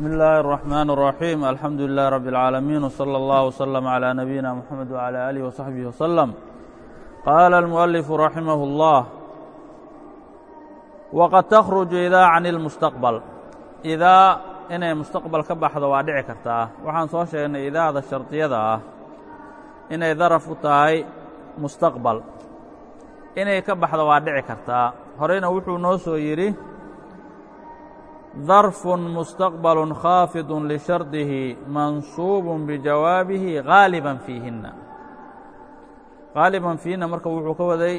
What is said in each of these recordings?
بسم الله الرحمن الرحيم الحمد لله رب العالمين وصلى الله وسلم على نبينا محمد وعلى آله وصحبه وسلم قال المؤلف رحمه الله وqad تkرج إdaa can الmustaqبل idaa inay mustaqbal ka baxdo waa dhici kartaa waxaan soo sheegnay idaada shardiyada ah inay daraf u tahay mustaqbal inay ka baxdo waa dhici kartaa horeyna wuxuu noo soo yidhi ظarف mustaqبل khaafiض لshardihi mansuub bijawaabihi غaaliبا fiihina غaaliبا fiihina marka wuxuu ka waday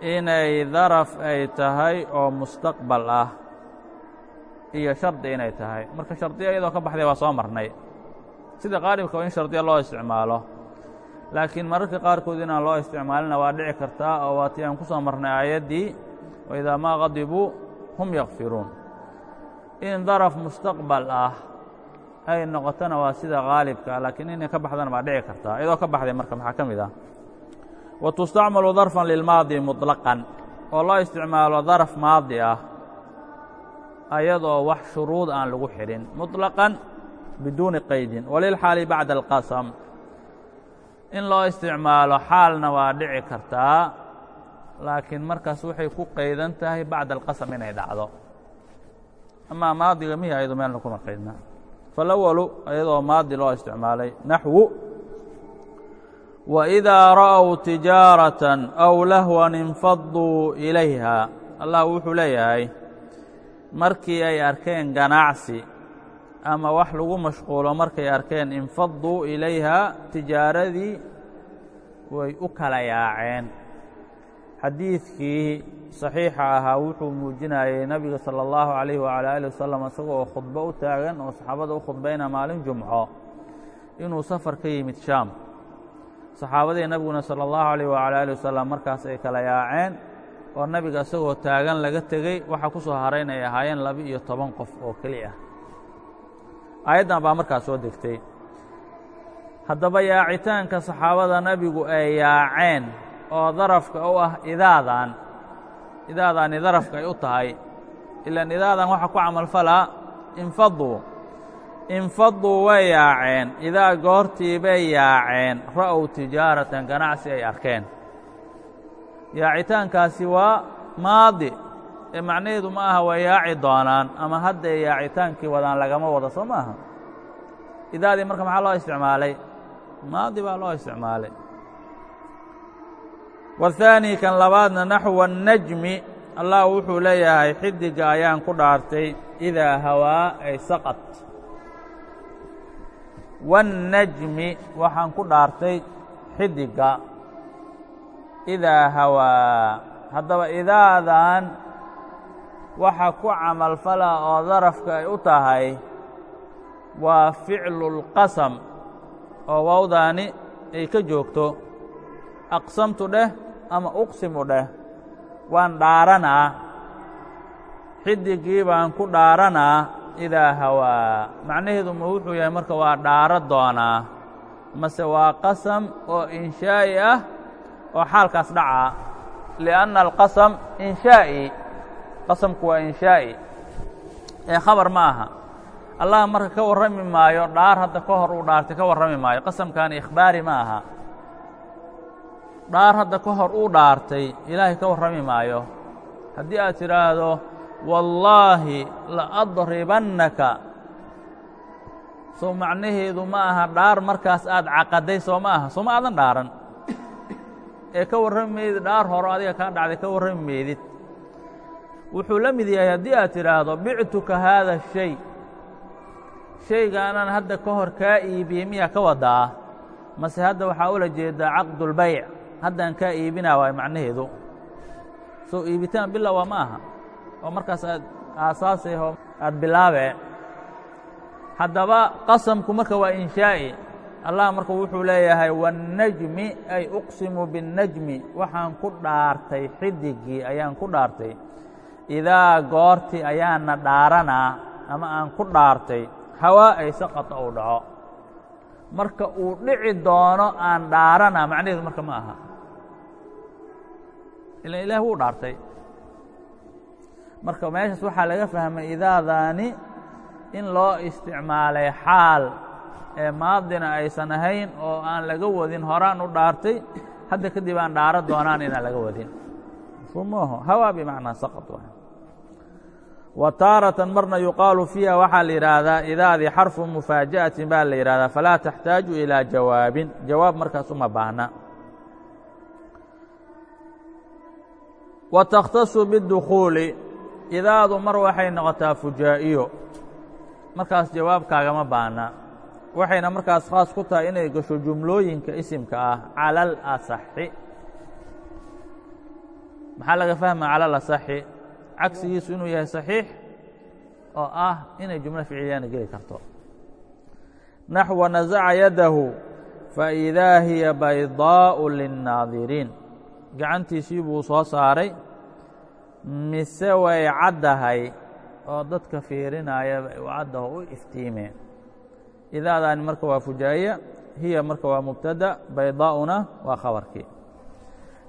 inay daraf ay tahay oo mustaqbal ah iyo shardi inay tahay marka shardiya iyadoo ka baxday waa soo marnay sida qaalibka waa in shardiya loo isticmaalo laakiin mararka qaarkood inaan loo isticmaalina waa dhici kartaa oo waatii aan ku soo marnay aayaddii waidaa maa qadibuu hum yakfiruun in daraf mustaqbal ah ay noqotona waa sida qaalibka laakiin inay ka baxdana waa dhici kartaa iyadoo ka baxday marka maxaa ka mid ah wa tustacmalu darfan lilmaadi muطlaqan oo loo isticmaalo daraf maadi ah ayadoo wax shuruud aan lagu xidhin muطlaqan biduuni qaydin walilxaali bacda alqasam in loo isticmaalo xaalna waa dhici kartaa laakiin markaas waxay ku qaydan tahay bacda alqasam inay dhacdo. Amaa maadiga mihi ayado meelna kuma qaydna falawalu ayadoo maadi loo isticmaalay naxwu waidaa ra'w tijaaratan aw lahwan infaduu ilayha. Allah wuxuu leeyahay markii ay arkeen ganacsi ama wax lagu mashquulo markay arkeen infaduu ilayha tijaaradii way u kala yaaceen xadiidkii saxiixa ahaa wuxuu muujinayay nabiga sala allahu calayh wacala alih wasalam isagoo khudbo u taagan oo saxaabada u khudbayna maalin jumco inuu safar ka yimid shaam. Saxaabadii nabiguna sala allahu calayh wacala alih wasalam markaas ay kala yaaceen oo nabiga isagoo taagan laga tegey waxa ku soo harayn ay ahaayeen laba-iyo toban qof oo keli ah. Aayaddan baa markaas soo degtay. Haddaba yaacitaanka saxaabada nebigu ay yaaceen oo darafka u ah idaadan. Idaadaani darafka ay u tahay. Ilaan idaadan waxaa ku camalfalaa infaduu infaduu way yaaceen. Idaa goortii bay yaaceen. Ra'ow tijaaratan ganacsi ay arkeen. Yaacitaankaasi waa maadi. Ee macnaheedu ma aha way yaaci doonaan ama hadday yaacitaankii wadaan lagama wado soo maaha. Idaadii marka maxaa loo isticmaalay? Maadi baa loo isticmaalay wthaani kan labaadna naxwa najmi. Allah wuxuu leeyahay xidiga ayaan ku dhaartay idaa hawaa ay saqad wannajmi waxaan ku dhaartay xidiga idaa hawaa haddaba idaadan waxa ku camalfala oo darafka ay u tahay waa ficlulqasam oo wawdaani ay ka joogto. Aqsamtu dheh ama uqsimu dheh waan dhaaranaa. Xidigii baan ku dhaaranaa idaa hawaa. Macnaheedu ma wuxuu yahay marka waa dhaaro doonaa mase waa qasam oo inshaa'i ah oo xaalkaas dhacaa. Liأnna alqasam inshaa'i qasamku waa inshaa'i. Ee khabar ma aha. Allah marka ka warrami maayo dhaar hadda ka hor uu dhaartay ka warrami maayo. Qasamkaani ikhbaari ma aha dhaar hadda ka hor uu dhaartay ilaahay ka warrami maayo. Haddii aad tidhaahdo wallaahi laadribannaka soo macnaheedu ma aha dhaar markaas aad caqaday soo ma aha soo ma aadan dhaaran. Ee ka warrami meydid dhaar horo adiga kaa dhacday ka warrami meydid wuxuu la mid yahay haddii aad tidhaahdo bictuka haada shay. Shaygaanaan hadda ka hor kaa iibiyey miyaa ka wadaa? Mase hadda waxaa ula jeedaa caqdulbayc haddaan kaa iibinaa waay macnaheedu. Soo iibitaan bilowa ma aha oo markaas aad aasaasayho aad bilaabee. Haddaba qasamku marka waa inshaa'i allah marka wuxuu leeyahay waannajmi ay uqsimu biاnnajmi waxaan ku dhaartay xidigii ayaan ku dhaartay. Idaa goorti ayaana dhaaranaa ama aan ku dhaartay hawaa ay saqata uu dhaco. Marka uu dhici doono aan dhaarana macnaheedu marka ma aha ilan ilaah wuu dhaartay. Marka meeshaas waxaa laga fahmay idaadaani in loo isticmaalay xaal ee maadina aysan ahayn oo aan laga wadin horaan u dhaartay hadda kadib aan dhaaro doonaan inaan laga wadin. Mafhuumaho hawaa bimacnaa saqط wa taaratan marna yuqaalu fiiha waxaa la yidhaahdaa idaadii xarfu mufaaja'atin baa la yidhahdaa falaa taxtaaju ilaa jawaabin. Jawaab markaas uma baahna wa takhtasu bidukhuuli idaadu mar waxay noqotaa fujaa'iyo. Markaas jawaabkaagama baahna. Waxayna markaas khaas ku tahay inay gasho jumlooyinka isimka ah cala alasaxi maxaa laga fahma cala alasaxi cagsigiisu inuu yahay saxiix oo ah inay jumlo ficiliyana geli karto. Naxwa nasaca yadahu faidaa hiya baydaa'u linnaadiriin gacantiisii buu soo saaray mise way caddahay oo dadka fiirinaya bay u caddaho u iftiimeen. Idaadaani marka waa fujaa'iya hiya marka waa mubtada baydaa'una waa khabarkii.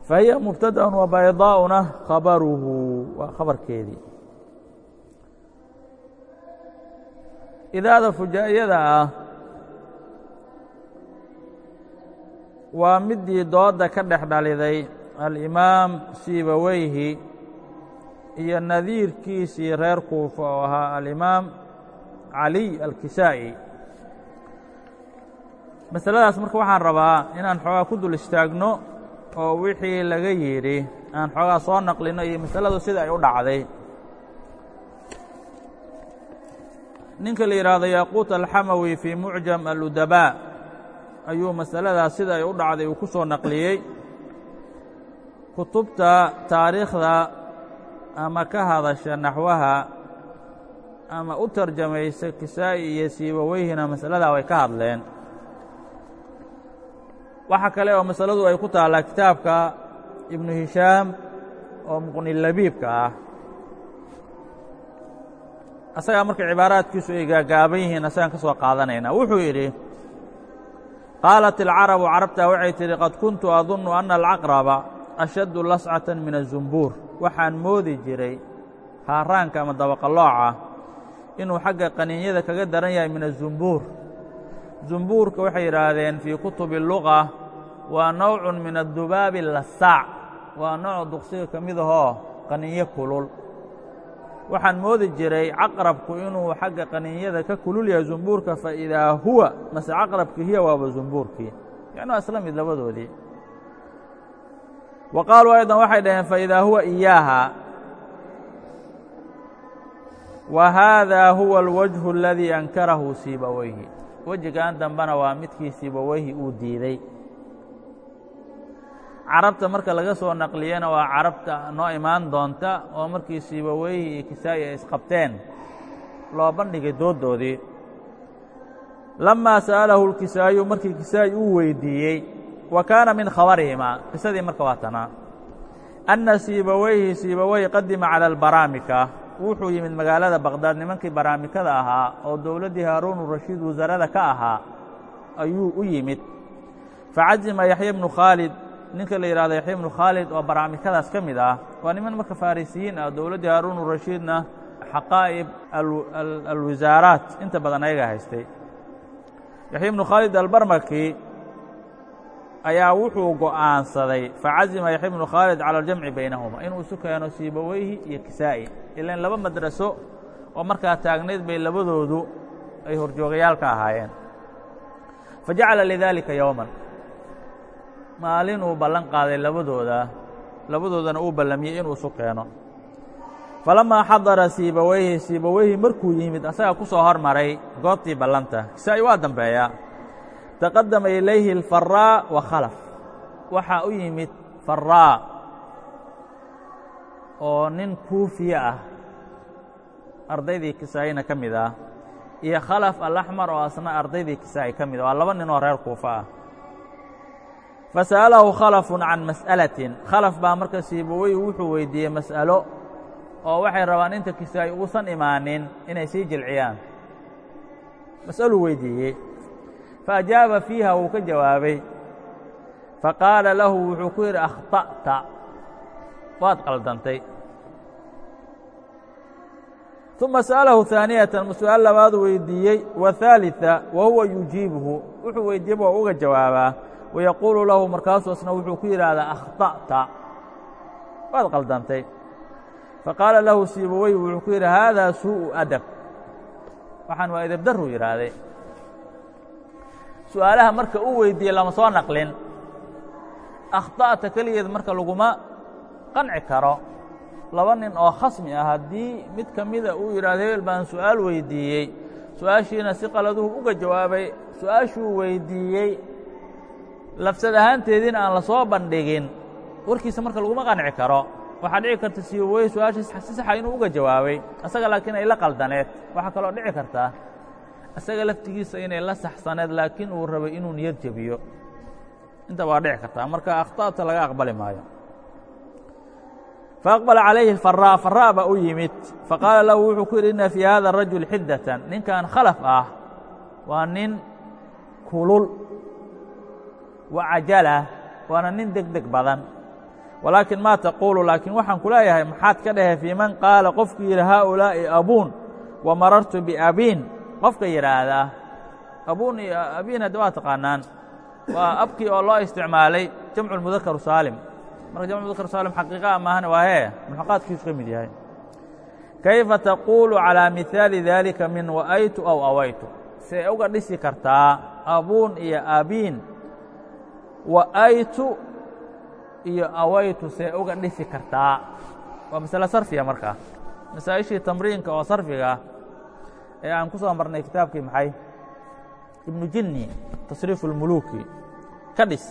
Fahiya mubtadaأun wa baydaa'una khabaruhu waa khabarkeedii. Idaada fujaa'iyada ah waa midii dooda ka dhex dhaliday alimaam siibaweyhi iyo nadiirkiisii reer kuufa oo ahaa alimaam caliy alkisaa'i. Masaladaas marka waxaan rabaa inaan xoogaa ku dul istaagno oo wixii laga yidhi aan xoogaa soo naqlino iyo masaladu sida ay u dhacday. Ninka la yidhaahdo yaquut alxamawi fii mucjam aludabaa ayuu masaladaas sida ay u dhacday uu ku soo naqliyey kutubta taariikhda ama ka hadasha naxwaha ama u tarjamaysa kisaa'i iyo siibaweyhina masaladaa way ka hadleen. Waxa kale oo masaladu ay ku taallaa kitaabka ibnu hishaam oo muqnilabiibka ah. Asagaa marka cibaaraadkiisu ay gaagaaban yihiin asagaan ka soo qaadanaynaa wuxuu yidhi qaalat alcarabu carabtaa waxay tidhi qad kuntu adunnu anna alcaqraba ashaddu lascatan min azumbuur waxaan moodi jiray haaraanka ama dabaqalooca inuu xagga qaniinyada kaga daran yahay min azumbuur zumbuurka waxay yidhaahdeen fii kutubi luga waa nowcun min addubaabi lasaac waa nooc duqsiga ka mid ahoo qaniinyo kulul. Waxaan moodi jiray caqrabku inuu xagga qaniinyada ka kulul yahay zumbuurka faidaa huwa mase caqrabkii hiya waaba zumbuurkii. Yani waa isla mid labadoodii wa qaaluu aydan waxay dhaheen faidaa huwa iyaaha wa haada huwa alwajhu aladii ankarahu siibaweyhi wejigan dambena waa midkii siibaweyhi uu diiday. Carabta marka laga soo naqliyana waa carabta noo imaan doonta oo markii siibaweyhi iyo kisaa'i ay isqabteen loo bandhigay dooddoodii. Lamaa sa'alahu lkisaayu markii kisaa'i uu weydiiyey wa kaana min khabarihimaa qisadii marka waa tanaa anna siibaweyhi siibaweyhi qadima cala albaraamika. Wuxuu yimid magaalada baqhdaad nimankii baraamikada ahaa oo dowladdii haaruunurashiid wasarada ka ahaa ayuu u yimid. Facazima yaxya bnu khaalid. Ninka la yidhahdo yaxya bnu khaalid oo baraamikadaas ka mid ah. Waa niman marka farisiyiin ah dowladdii haaruunurashiidna xaqaa'ib alwisaaraat inta badan ayaga haystay. Yaxya bnu khaalid albarmaki ayaa wuxuu go'aansaday facazima yaxya bnu khaalid cala aljamci baynahuma inuu isu keeno siibaweyhi iyo kisaa'i ilan laba madraso oo markaa taagnayd bay labadoodu ay horjoogayaal ka ahaayeen. Fa jacala lidaalika yowman maalin uu ballan qaaday labadooda labadoodana uu ballamiyey inuu isu keeno falamaa xadara siibaweyhi siibaweyhi markuu yimid asagaa ku soo hormaray goobtii ballanta kisaa'i waa dambeeyaa taqadama ilayhi alfaraa wa khalaf. Waxaa u yimid faraa oo nin kuufiye ah. Ardaydii kisaa'ina ka mid ah. Iyo khalaf alaxmar oo asna ardaydii kisaa'i ka mid ah. Waa laba nin oo reer kuufa ah. Fasa'alahu khalafun can mas'alatin. Khalaf baa marka siibawey wuxuu weydiiyey mas'alo oo waxay rabaan inta kisaa'i uusan imaanin inay sii jilciyaan. Mas'aluu weydiiyey faajaaba fiiha wuu ka jawaabay faqaala lahu wuxuu ku yidhi akhta'ta waad qaldantay uma sa'alahu ثaaniyatan su-aal labaad weydiiyey waثaaliثa wa huwa yujiibuhu wuxuu weydiiyeba waa uga jawaabaa wayaquulu lahu markaasuu asna wuxuu ku yidhaahdaa akhta'ta waad qaldantay faqaala lahu siibawey wuxuu ku yidhi haadaa suuءu adab waxaan waa edeb daruu yidhaahday su'aalaha marka u weydiiyey lama soo naqlin. Akhta'ta keligeed marka laguma qanci karo. Laba nin oo khasmi ah haddii mid ka mida uu yidhahdo hebel baan su'aal weydiiyey. Su'aashiina si qaladuhu uga jawaabay su'aashuu weydiiyey. Lafsad ahaanteediina aan la soo bandhigin. Warkiisa marka laguma qanci karo. Waxaa dhici karta siibawey su'aashii si saxa inuu uga jawaabay. Asaga laakiin ay la qaldaneed. Waxaa kaloo dhici kartaa isaga laftigiisa inay la saxsaneed laakiin uu rabay inuu niyad jebiyo. Inta waa dhici kartaa marka akhta'ta laga aqbali maayo. Faaqbala calayhi faraa faraa baa u yimid. Faqaala lahu wuxuu ku yidhi inna fii hada arajul xiddatan. Ninkan khalaf ah waa nin kulul wa cajala waana nin deg deg badan. Walaakin maa taquulu laakiin waxaan ku leeyahay maxaad ka dhahe fii man qaala? Qofku yidhi haaulaa'i abuun wa marartu biabiin qofka yidhaahdaa abuun iyo abiin hadda waa taqaanaan. Waa abkii oo loo isticmaalay jamcu lmudakaru saalim. Marka jamcu mudakar saalim xaqiiqa maahane waa hee mulxaqaadkiisu ka mid yahay. Kayfa taquulu calىa mihaali daalika min wa'aytu aw awaytu? See uga dhisi kartaa abuun iyo abiin wa'aytu iyo awaytu see uga dhisi kartaa. Waa masale sarfiya markaa masaa'ishii tamriinka oo sarfiga ee aan ku soo marnay kitaabkii maxay ibnu jinni tasriifu اlmuluuki ka dhis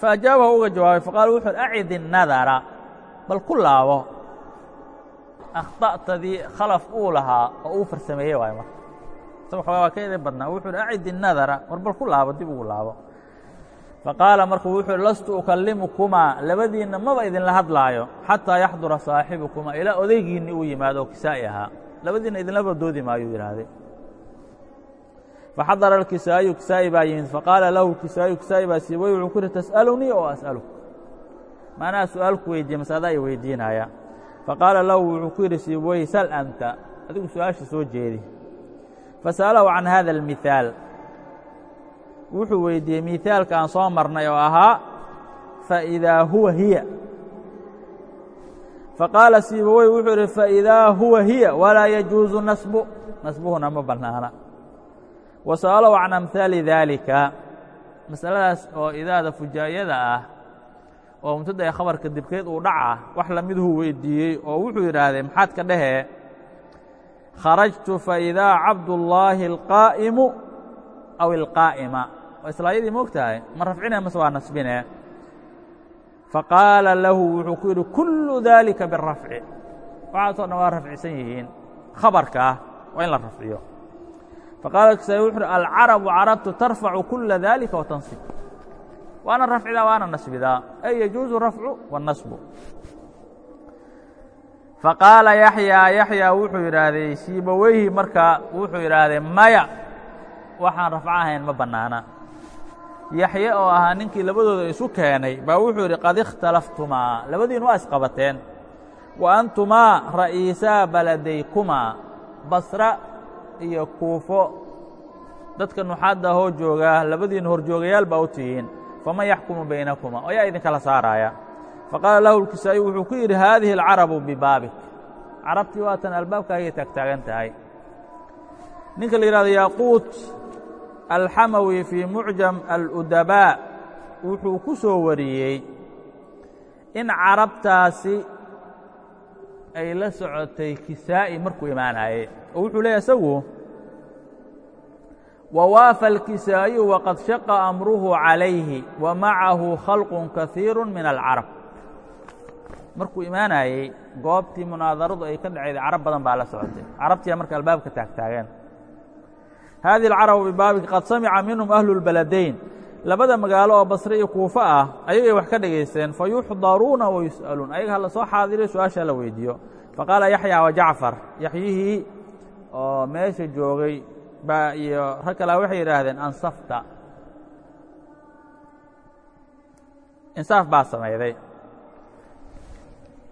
faajaabahu uga jawaabay faqaala wuxu uhi acid الnadara bal ku laabo akhta'tadii khalaf uu lahaa oo uu farsameeyey waayo marka isaga xoogaa waa ka edin badnaa wuxu uhi acid الnadara war bal ku laabo dib ugu laabo faqaala markuu wuxuu uhi lastu ukallimukumaa labadiinna maba idinla hadlaayo xataa yaxdura saaxibukumaa ilaa odaygiinni uu yimaado oo kisaa'i ahaa labadiinna idinlaba doodi maayuu yidhaahday faxadara alkisaayu kisaa'i baa yimid faqaala lahu kisaayu kisaa'i baa siibay wuxuu ku yidhi tas'alunii oo as'aluk. Maanaa su'aal ku weydiiye masaadaa i weydiinaya faqaala lahu wuxuu ku yidhi siibawey sal anta adigu su'aasha soo jeedi. Fasa'alahu can hada almihaal wuxuu weydiiyey miثaalka aan soo marnay oo ahaa faidaa huwa hiya faqaala siibawey wuxuu idhi faidaa huwa hiya walaa yajuuzu nasbu nasbuhuna ma bannaana wa sa'alow can amhaali daalika masaladaas oo idaada fujaayada ah oo mubtada khabarka dibkeed uu dhaca wax lamiduu weydiiyey oo wuxuu yidhaahdee maxaad ka dhahee kharajtu faidaa cabdullaahi alqaa'imu aw ilqaa'ima islaayadii moog tahay ma rafcine mase waa nasbine faqaala lahu wuxuu ku yidhi kullu daalika birafci waxaasoo dhan waa rafcisan yihiin. Khabarkaa waa in la rafciyo. Faqaala kisaayi wuxu uhi alcarabu carabtu tarfacu kula daalika watansib waana rafcidaa waana nasbidaa. Ay yajuuzu rafcu waannasbu faqaala yaxyaa yaxyaa wuxuu yidhaahday siibaweyhi markaa wuxuu yidhaahday maya waxaan rafco ahayn ma bannaana yaxye oo ahaa ninkii labadooda isu keenay baa wuxuu yidhi qad ikhtalaftumaa. Labadiin waa isqabateen. Wa antumaa ra'iisaa baladaykumaa. Basra iyo kuufo. Dadka nuxaadda hoo joogaa labadiin horjoogayaal baa u tihiin faman yaxkumu baynakumaa oo yaa idinkala saaraaya. Faqaala lahu lkisaa'iyu wuxuu ku yidhi haadihi alcarabu bibaabik. Carabtii waatan albaabkaagay taagtaagan tahay. Ninka la yidhahdo yaaquut alxamawi fii mucjam aludabaa wuxuu ku soo wariyey in carabtaasi ay la socotay kisaa'i markuu imaanaayey oo wuxuu leeyahy isagu wawaafa alkisaa'iyu waqad shaqa amruhu calayhi wa macahu khalqun kahiiru min alcarab. Markuu imaanayey goobtii munaadaradu ay ka dhacayday carab badan baa la socotay. Carabtiyaa marka albaabka taagtaageen haadihi alcarabu bibaabik qad samica minhum ahlu اlbaladayn labada magaalo oo basre iyo kuufo ah ayagay wax ka dhegaysteen fayuxdaruuna wa yus'aluun ayaga hala soo xaadiriyo su'aasha la weydiiyo faqaala yaxya wa jacfar yaxyihii oo meesha joogay baa iyo rag kalaa waxay yidhaahdeen ansafta insaaf baa samayday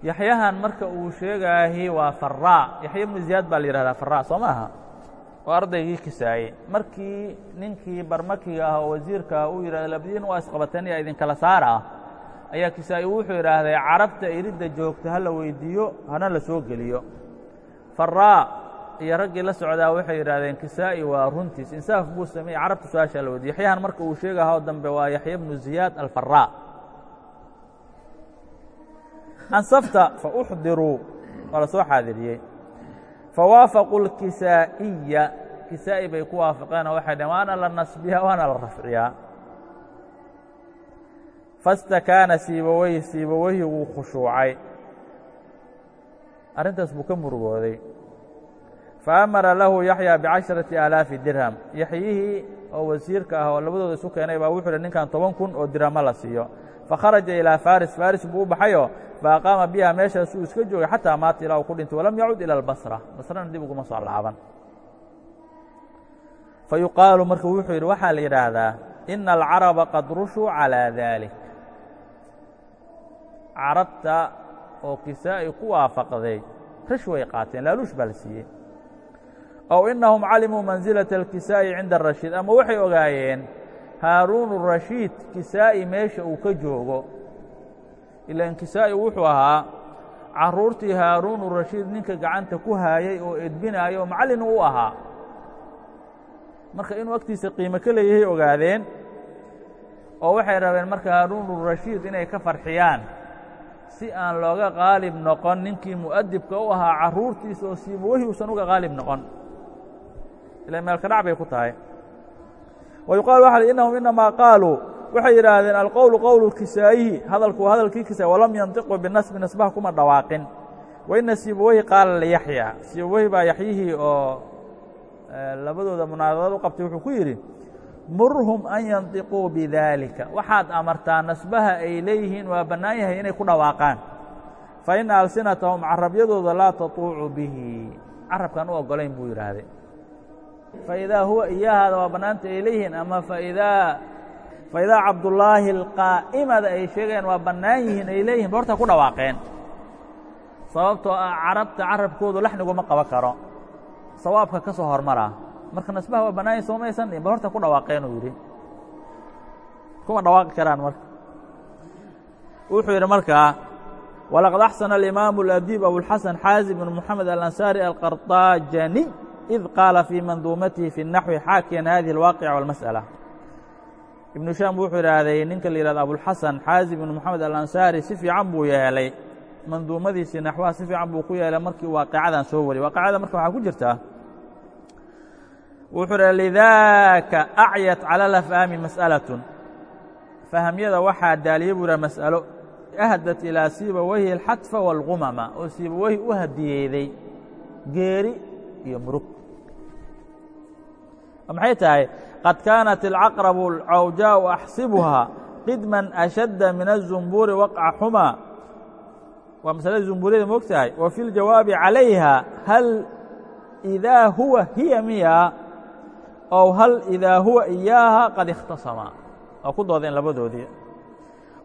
yaxyahan marka uu sheegaahi waa faraa yaxya ibnu ziyaad baa la yihahdaa faraa soo ma oo ardaygii kisaaye markii ninkii barmakiga ah oo wasiirka ah uu yidhahda labadiin waa isqabateen yaa idinkala saara ah. Ayaa kisaa'i wuxuu yidhaahday carabta iridda joogta ha la weydiiyo hana la soo geliyo. Faraa iyo raggii la socdaa waxay yidhahdeen kisaa'i waa runtiis insaaf buu sameeyey carabta su'aashaa la weydiyo yaxyahan marka uu sheegaha dambe waa yaxya bnu ziyaad alfaraa ansafta fauxdiruu waa la soo xaadiriyey fawaafaquu اlkisaa'iya kisaa'i bay ku waafaqeen oo waxay dhaheen waana la nasbiyaa waana la rafciyaa. fastakaana siibaweyhi siibaweyhi wuu khushuucay arrintaas buu ka murugooday faamara lahu yaxya bicasharati aalaafi dirham yaxyihii oo wasiirka ah oo labadooda isu keenay baa wuxuu hi ninkan toban kun oo dirhamo la siiyo fakharaja ilaa faris faris buu u baxayoo faaqaama biha meeshaas uu iska joogay xataa maata ilaa uu ku dhintay walam yacud ila albasra basrana dib uguma soo laaban fayuqaalu marka wuxuu yidhi waxaa la yidhaahdaa ina alcaraba qad rushuu calىa dalik carabta oo kisaa'i ku waafaqday rish way qaateen laaluush baa la siiyey ow inahum calimuu mansilata alkisaa'i cinda arashiid ama waxay ogaayeen haaruun rashiid kisaa'i meesha uu ka joogo. Ilaan kisaa'i wuxuu ahaa carruurtii haaruun rashiid ninka gacanta ku haayay oo edbinaaya oo macallin u ahaa. Marka inuu agtiisa qiimo ka leeyahay ogaadeen oo waxay rabeen marka haaruun rashiid inay ka farxiyaan si aan looga qaalib noqon ninkii mu'adibka u ahaa carruurtiisa oo siibawahi uusan uga qaalib noqon. Ila meelka dhac bay ku tahay wa yuqaalu waxa innahum inamaa qaaluu waxay yidhaahdeen alqowlu qowlu kisaa'ihi hadalku waa hadalkii kisaay walam yantiqu binasbi nasbaha kuma dhawaaqin wa ina siibawahi qaala liyaxya siibawahi baa yaxyihii oo labadooda munaadadad u qabtay wuxuu ku yidhi murhum an yantiquu bidaalika waxaad amartaa nasbaha ay leeyihiin waa bannaan yahay inay ku dhawaaqaan fa ina alsinatahum carabyadooda laa tatuucu bihi carabkaan u oggolayn buu yidhaahday faidaa huwa iyahaada waa bannaanta ay leeyihiin ama faidaa faidaa cabdullaahi alqaa'imada ay sheegayaan waa bannaan yihiin ay leeyihiin horta ku dhawaaqeen sababtoo ah carabta carabkoodu laxniguma qaban karo sawaabka ka soo hormaraa marka nasbaha waa bannaan yahin soomaysan ba horta ku dhawaaqeen uu yidhi kuma dhawaaqi karaan marka wuxuu yidhi markaa walaqad axsana alimaamu اladiib abulxasan xaazim bn moxamed alansaari alqarطaajani id qaala fii manduumatihi fi الnaxwi xaakiyan hadihi اlwaaqica wاlmasأala ibnu shaam wuxuu idhaahday ninka la yihahdo abulxasan xaazim bn moxamed alansaari si fiican buu yeelay manduumadiisii naxwaha si fiican buu ku yeelay markii waaqicadan soo wariyay waaqicada marka waxaa ku jirtaa wuxuu dha lidaaka acyat cala alafhaami mas'alatun fahamyada waxaa daaliye buu yidhaha mas'alo ahdat ilaa siibawahi alxadfa waalgumama oo siibawahi u hadiyeeday geeri iyo murug maxay tahay qad kaanat alcaqrabu alcawjaa'u axsibuhaa qidman ashadda min الzumbuuri waqca xumaa waa masalada zumbuuriyada moog tahay wa fi اljawaabi calayha hal idaa huwa hiya miya ow hal idaa huwa iyaaha qad ikhtasama waa ku doodeen labadoodii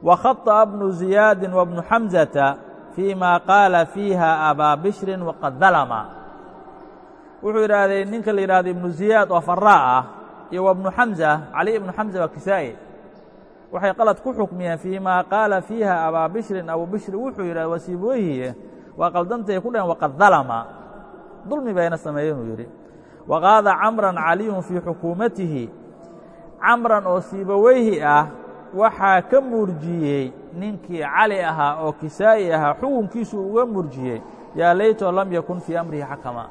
wa khaطأa bnu ziyaadi wa bnu xamزata fii ma qaala fiiha abaa bishrin waqad dalama wuxuu yidhaahday ninka la yidhahdo ibnu ziyaad oo faraa ah iyo wa bnu xamza cali ibnu xamza waa kisaa'i. Waxay qalad ku xukmiyeen fii ma qaala fiiha abaa bishrin abu bishri wuxuu yidhahda wasiibooyihiye waa qaldantay ku dhaheen waqad dalama dulmi bayna sameeyeen uu yidhi. Waqaada camran caliyun fii xukuumatihi. Camran oo siibaweyhi ah waxaa ka murjiyey ninkii cali ahaa oo kisaa'i ahaa xukunkiisu uga murjiyey yaa laytoo lam yakun fii amrihi xakama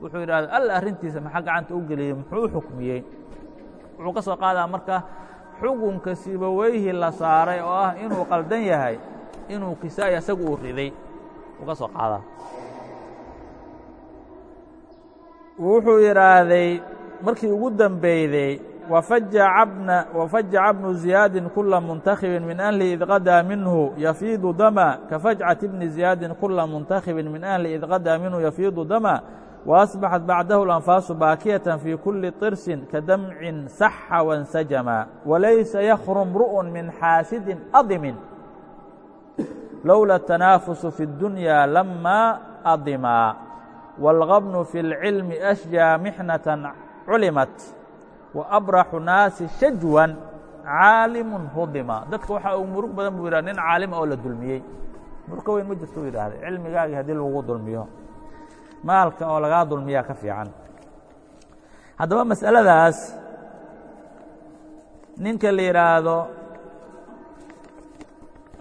wuxuu yidhahda alla arrintiisa maxaa gacanta u geliyey? Muxuu xukmiyey? Wuxuu ka soo qaadaa marka xukunka siibaweyhi la saaray oo ah inuu qaldan yahay inuu kisaa'i asagu uu riday. Uu ka soo qaadaa. Wuxuu yidhaahday markii ugu dembeyday wafajaca bnu ziyaadin kula muntakhibin min ahli id qadaa minhu yafiidu dama kafajcati bni ziyaadin kula muntakhibin min ahli id qadaa minhu yafiidu dama وأصبحت بعده الأنفاس باakية في كuلi طرس kadمع سح وانسجما وليس يkخر امرؤ من xاaسد أضم lowla الtanaafusu fi اddunya lama adimaa wاlgabnu fi اlcilmi ashjaa mixnatan culimat waabraxu naasi shajwan caalimun hudima dadka waxaa uu murug badan buu yidhah nin caalima oo la dulmiyey murka weyn ma jirto u yidhaahday cilmigaagii haddii lagu dulmiyo maalka oo lagaa dulmiyaa ka fiican. Haddaba mas'aladaas ninka la yidhaahdo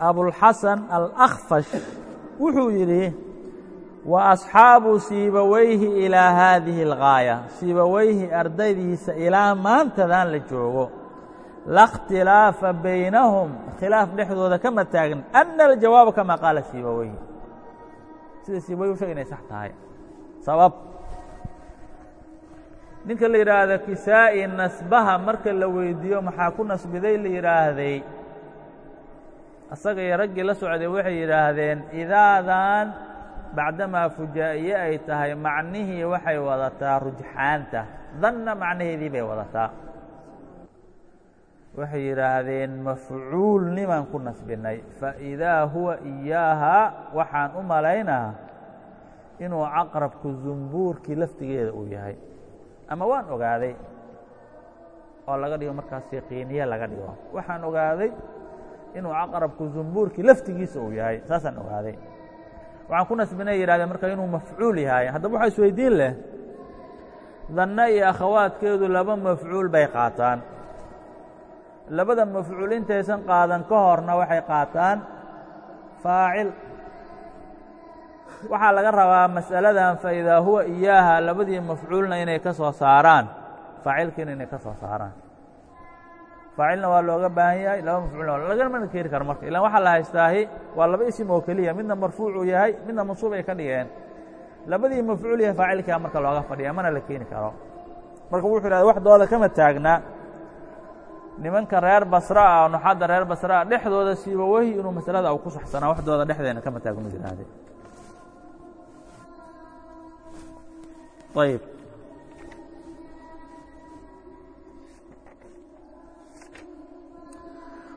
abulxasan alakfash wuxuu yidhi wa asxaabu siibaweyhi ilaa haadihi اlgaaya siibaweyhi ardaydiisa ilaa maantadan la joogo. La اkhtilaafa baynahum. Khilaaf dhexdooda kama taagn ana aljawaaba kama qaala siibaweyhi sida siibaweyhi u sheg inay sax tahay sabab. Ninka la yidhaahdo kisaa'i nasbaha marka la weydiiyo maxaa ku nasbiday la yidhaahday asaga iyo raggii la socday waxay yidhaahdeen idaadan bacdamaa fujaa'iye ay tahay macnihii waxay wadataa rujxaanta. Danna macnaheedii bay wadataa. Waxay yidhaahdeen mafcuulnimaan ku nasbinay. Faidaa huwa iyaaha waxaan u malaynaa inuu caqrabku zumbuurkii laftigeeda uu yahay. Ama waan ogaaday oo laga dhigo markaas yaqiiniye laga dhigo. Waxaan ogaaday inuu caqrabku zumbuurkii laftigiisa uu yahay. Saasaan ogaaday. Waxaan ku nasbinay yihahdeen marka inuu mafcuul yahay. Haddaba waxaa isweydiin leh danne iyo akhawaadkeedu laba mafcuul bay qaataan. Labada mafcuul intaysan qaadan ka horna waxay qaataan faacil waxaa laga rabaa mas'aladan faidaa huwa iyaaha labadii mafcuulna inay ka soo saaraan. Faacilkiina inay ka soo saaraan. Faacilna waa looga baahan yahay laba mafcuulna lagamana keeni karo marka. Ilaan waxaa la haystaahi waa laba isim oo keliya midna marfuucuu yahay midna mansuub ay ka dhigeen. Labadii mafcuul yahay faacilkaa marka looga fadhiya mana la keeni karo. Marka wuxuu yidhahda waxdooda kama taagna. Nimanka reer basra ah oo nuxadda reer basra ah dhexdooda siibawahi inuu masalada u ku saxsanaa waxdooda dhexdeena kama taagnu yidhaahde ayb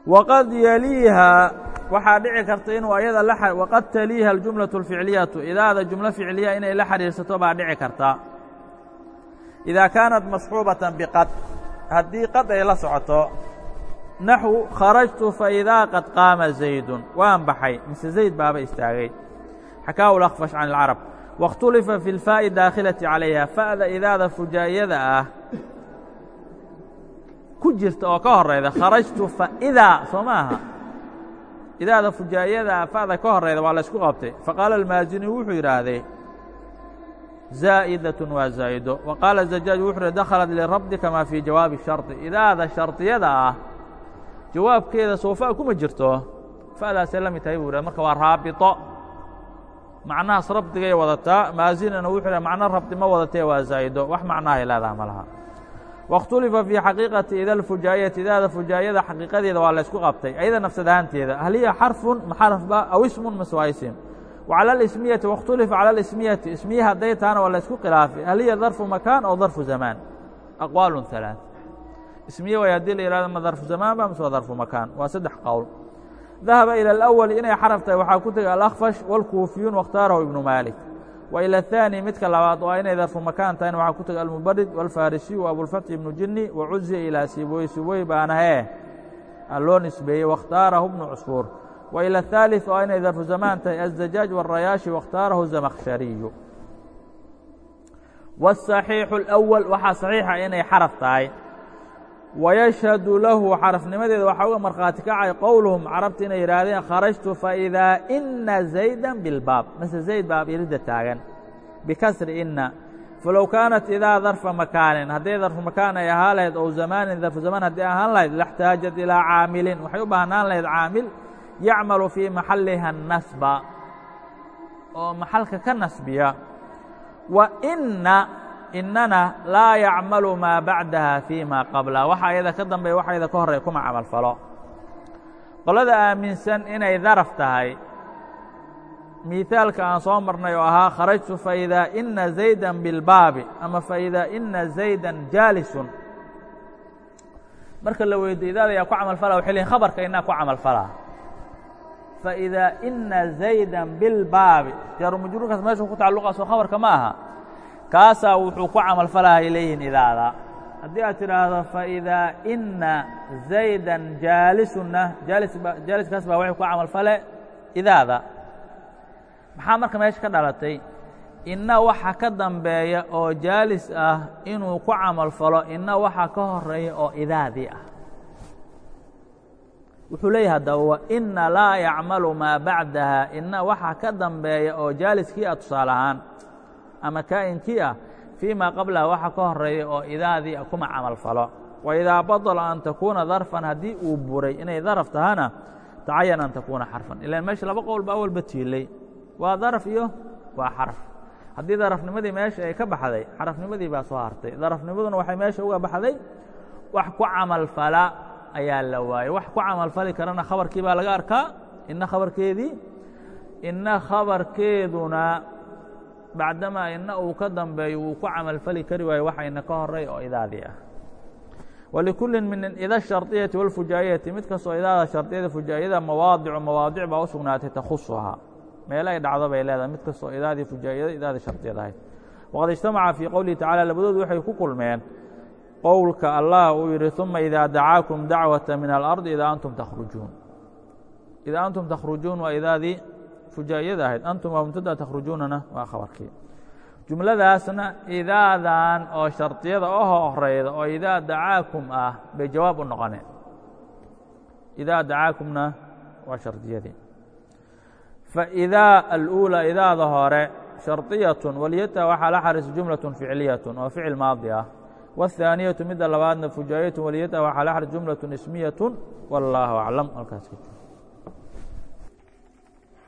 waqad yaliiha waxaa dhici karta inuu ayada waqad taliiha aljumlaة اlficliyatu idaada jumlo ficliya inay la xidhiirsato baa dhici karta idaa kaanat masxuubatan biqad haddii qad ay la socoto naxو kharajtu faidaa qad qaama zaydun waan baxay mise zayd baaba istaagay xakaahu اlakfash can اlcarab wakhtulifa fi lfaa'i daakhilati calayha fa'da idaada fujaayada ah ku jirta oo ka horayda kharajtu faidaa soo ma aha idaada fujaayada fa'da ka horayda waa laysku qabtay faqaala almaasini wuxuu yidhaahday zaa'idatun waa zaa'ido wa qaala zajaaj wuxuu yihi dakhalat lirabdi kamaa fii jawaabi shardi idaada shardiyada ah jawaabkeeda soofa kuma jirto fa'daasay la tahay buu yihahd marka waa raabito macnahaas rabdigay wadataa maasinana wuxuu macno rabdi ma wadatee waa zaa'ido. Wax macnahay leedaha ma wakhtulifa fii xaqiiqati ida alfujaayati idaada fujaayada xaqiiqadeeda waa laysku qabtay ayada nafsad ahaanteeda. Hal hiya xarfun maxarafba aw ismun maswaaysihim wacala alismiyati wakhtulifa cala alismiyati ismiye hadday tahana waa laysku khilaafay hal hiya darfu makaan oo darfu zamaan? Aqwaalun alaaث ismiye way haddii la yihahdo ma darfu zamaan ba mise waa darfu makaan? Waa saddex qowl dahaba ilى الأول inay xaraf tahay waxaa ku tegay alأkfash wاlkuufiyuun waاkhtaarahu ibnu malik wa ilى الثاني midka labaad waa inay darfu makan tahayna waxaa ku tegay almubarid wاlfarisiyu abulfatxi ibnu jini wacuziya ilaa siboy siboy baana hee loo nisbeeyey waاkhtaarahu bnu cusfuur وإلى الثالث oo inay darفu زamaan tahay الزajاaج والrayaaشhi واkhtaarahu زamkshariyu والصaحيiح الأول waxaa صaحيixa inay xarف tahay wayashhadu lahu xarafnimadeeda waxaa uga markhaati kacay qowluhum carabta inay yidhaahdeen kharajtu faidaa ina zayda bilbaab mase zayd baabiridda taagan bikasri ina falow kaanat idaa darfa makaanin hadday darfu makaan ay ahaa lahayd ow zamaanin darfu zamaan hadday ahaan lahayd laxtaajat ilaa caamilin waxay u baahnaan lahayd caamil yacmalu fii maxalliha nasba oo maxalka ka nasbiya wa na innana laa yacmalu maa bacdaha fii ma qabla. Waxa ayada ka dambeeya waxa ayada ka horey kuma camal falo. Qolada aaminsan inay daraf tahay miثaalka aan soo marnay oo ahaa kharajtu faidaa ina zayda biاlbaabi ama faidaa ina zayda jaalisun. Marka la weydiyo idaada yaa ku camal fala waxay lehin khabarka inaa ku camal falaa faidaa ina zayda bilbaabi jaarumajruurkaas meeshu ku tacalluqa soo khabarka ma aha kaasaa wuxuu ku camalfalahay leeyihiin idaada. Haddii aad tidhaahdo faidaa ina zaydan jaalisunna jaaliskaas baa waxay ku camalfale idaada. Maxaa marka meesha ka dhalatay? Inna waxa ka dambeeya oo jaalis ah inuu ku camalfalo inna waxa ka horreeya oo idaadii ah. Wuxuu leeyahay haddaba waina laa yacmalu maa bacdaha inna waxa ka dambeeya oo jaaliskii ah tusaale ahaan ama kaa'inkii ah fii ma qablaha waxa ka horreeya oo idaadii ah kuma camal falo. Waidaa badala an takuuna darfan haddii uu buray inay daraf tahana tacayan an takuuna xarfan. Ilaan meesha laba qowl ba awalba tiilay waa daraf iyo waa xarf haddii darafnimadii meesha ay ka baxday xarafnimadii baa soo hartay. Darafnimaduna waxay meesha uga baxday wax ku camal fala ayaa la waayey wax ku camalfali karana khabarkii baa laga arkaa. Ina khabarkeedii ina khabarkeeduna bacdamaa ina uu ka dambeeyo wuu ku camalfali kari waayo waxa ina ka horay oo idaadii ah walikulli min ida sharطiyati wاlfujaayati mid kastoo idaada shardiyada fujaayada mawaadicu mawaadic baa u sugnaatay takhusuhaa meelo ay dhacdo bay leedahay mid kastoo idaadii fujaayada idaadii shardiyada ahayd waqad اجtamaca fii qowlihi tacala labadoodu waxay ku kulmeen qowlka allah uu yidhi ثuma إida dacaakum dacwaةa min alarضi ida antum takhrujuun ida antum takhrujuun waa idaadii fujaayada ahayd. Antum waa mubtada takhrujuunana waa khabarkii jumladaasna idaadan oo shardiyada u horeyda oo idaa dacaakum ah bay jawaab u noqoneen. Idaa dacaakumna waa shardiyadii faidaa aluulaa idaada hore shardiyatun waliyata waxaa la xariisa jumlatun ficliyatun oo ficil maadi ah. Wاthaaniyatu midda labaadna fujaayatun waliyata waxaa la xariis jumlatun ismiyatun wallaahu aclam. Halkaas ka